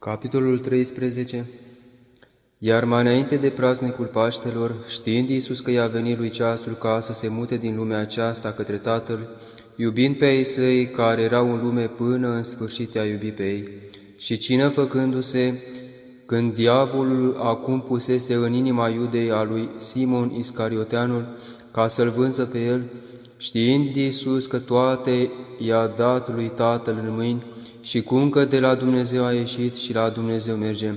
Capitolul 13 Iar mai înainte de praznicul Paștelor, știind Iisus că i-a venit lui ceasul ca să se mute din lumea aceasta către Tatăl, iubind pe ei săi care erau în lume până în sfârșit a iubi pe ei, și cină făcându-se, când diavolul acum pusese în inima iudei a lui Simon Iscarioteanul, ca să-l vânză pe el, știind Iisus că toate i-a dat lui Tatăl în mâini, și cum că de la Dumnezeu a ieșit și la Dumnezeu merge.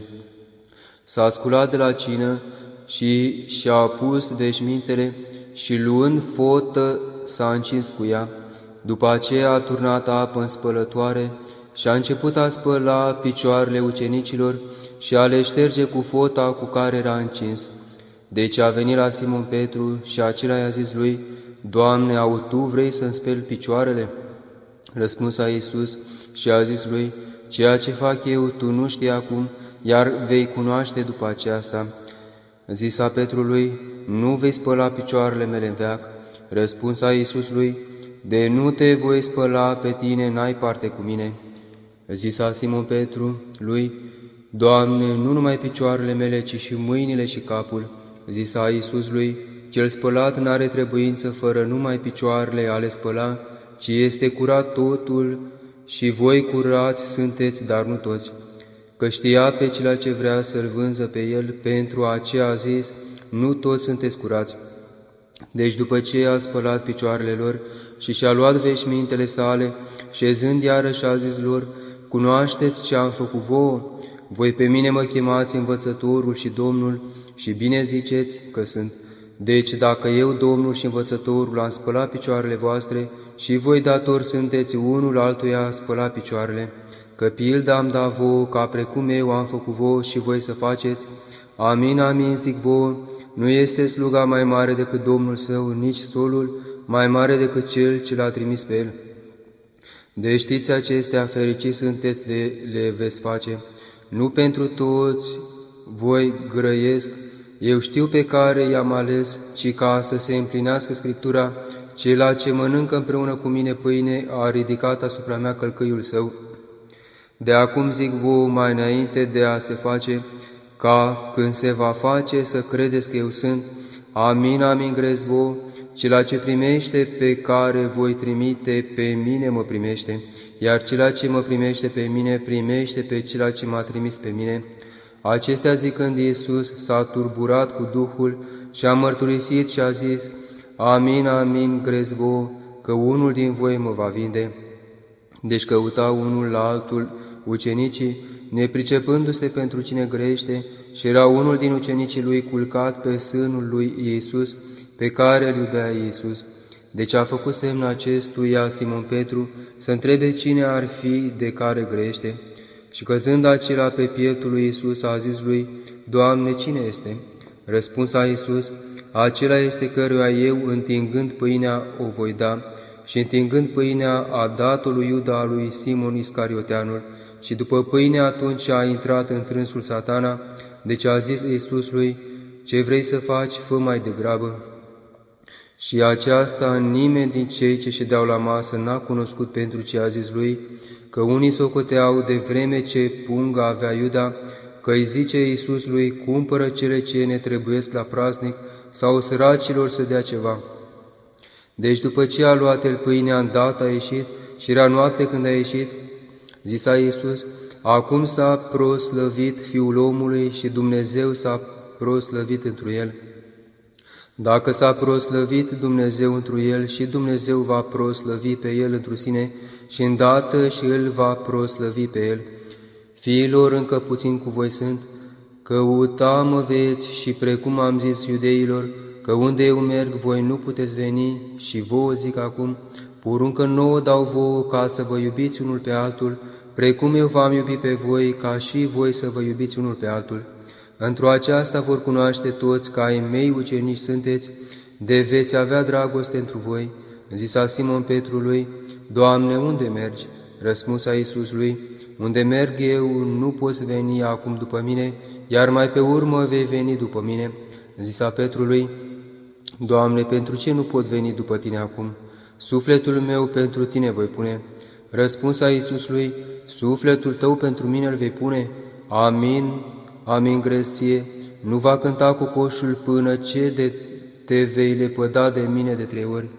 S-a sculat de la cină și și-a pus veșmintele și luând fotă s-a încins cu ea. După aceea a turnat apă în spălătoare și a început a spăla picioarele ucenicilor și a le șterge cu fota cu care era încins. Deci a venit la Simon Petru și acela i-a zis lui, Doamne, au Tu vrei să-mi speli picioarele? Răspuns a Iisus, și a zis lui, Ceea ce fac eu, tu nu știi acum, iar vei cunoaște după aceasta. Zisa Petrului, Nu vei spăla picioarele mele în veac. Răspunsa Iisus lui, De nu te voi spăla pe tine, n-ai parte cu mine. Zisa Simon Petru lui, Doamne, nu numai picioarele mele, ci și mâinile și capul. Zisa Iisus lui, Cel spălat n-are trebuință fără numai picioarele ale spăla, ci este curat totul și voi curați sunteți, dar nu toți, că știa pe cel ce vrea să-l vânză pe el, pentru aceea a zis, nu toți sunteți curați. Deci după ce a spălat picioarele lor și și-a luat veșmintele sale, șezând iarăși a zis lor, cunoașteți ce am făcut vouă? Voi pe mine mă chemați învățătorul și Domnul și bine ziceți că sunt. Deci dacă eu, Domnul și învățătorul, am spălat picioarele voastre, și voi dator sunteți unul altuia spăla picioarele, că pilda am dat vouă, ca precum eu am făcut vouă și voi să faceți. Amin, amin, zic vouă, nu este sluga mai mare decât Domnul său, nici stolul mai mare decât cel ce l-a trimis pe el. De știți acestea, fericiți sunteți de le veți face. Nu pentru toți voi grăiesc, eu știu pe care i-am ales, ci ca să se împlinească Scriptura, cela ce mănâncă împreună cu mine pâine a ridicat asupra mea călcâiul său. De acum zic vouă mai înainte de a se face, ca când se va face să credeți că eu sunt, amin, amin, grez vouă, cela ce primește pe care voi trimite pe mine mă primește, iar cela ce mă primește pe mine primește pe cela ce m-a trimis pe mine. Acestea zicând Iisus s-a turburat cu Duhul și a mărturisit și a zis, Amin, amin, grezvo, că unul din voi mă va vinde. Deci căuta unul la altul ucenicii, nepricepându-se pentru cine grește, și era unul din ucenicii lui culcat pe sânul lui Iisus, pe care îl iubea Iisus. Deci a făcut semn acestuia Simon Petru să întrebe cine ar fi de care grește. Și căzând acela pe pieptul lui Iisus, a zis lui, Doamne, cine este? Răspunsa Iisus, acela este căruia eu, întingând pâinea, o voi da, și întingând pâinea a dat lui Iuda lui Simon Iscarioteanul, și după pâine atunci a intrat în trânsul satana, deci a zis Iisus lui, ce vrei să faci, fă mai degrabă. Și aceasta nimeni din cei ce ședeau la masă n-a cunoscut pentru ce a zis lui, că unii socoteau de vreme ce punga avea Iuda, că îi zice Iisus lui, cumpără cele ce ne trebuiesc la praznic, sau săracilor să dea ceva. Deci după ce a luat el pâinea îndată a ieșit și era noapte când a ieșit, zisa Iisus, acum s-a proslăvit Fiul omului și Dumnezeu s-a proslăvit întru el. Dacă s-a proslăvit Dumnezeu întru el și Dumnezeu va proslăvi pe el întru sine și îndată și el va proslăvi pe el. Fiilor încă puțin cu voi sunt, Căuta mă veți și precum am zis iudeilor, că unde eu merg voi nu puteți veni și vouă zic acum, poruncă nouă dau vouă ca să vă iubiți unul pe altul, precum eu v-am iubit pe voi, ca și voi să vă iubiți unul pe altul. Într-o aceasta vor cunoaște toți că ai mei ucenici sunteți, de veți avea dragoste întru voi. Zisa Simon Petrului, Doamne, unde mergi? Răspunsa Iisusului, unde merg eu, nu poți veni acum după mine, iar mai pe urmă vei veni după mine. Zisa Petrului, Doamne, pentru ce nu pot veni după tine acum? Sufletul meu pentru tine voi pune. Răspunsa Iisusului, sufletul tău pentru mine îl vei pune. Amin, amin gresie, nu va cânta cu coșul până ce de te vei lepăda de mine de trei ori.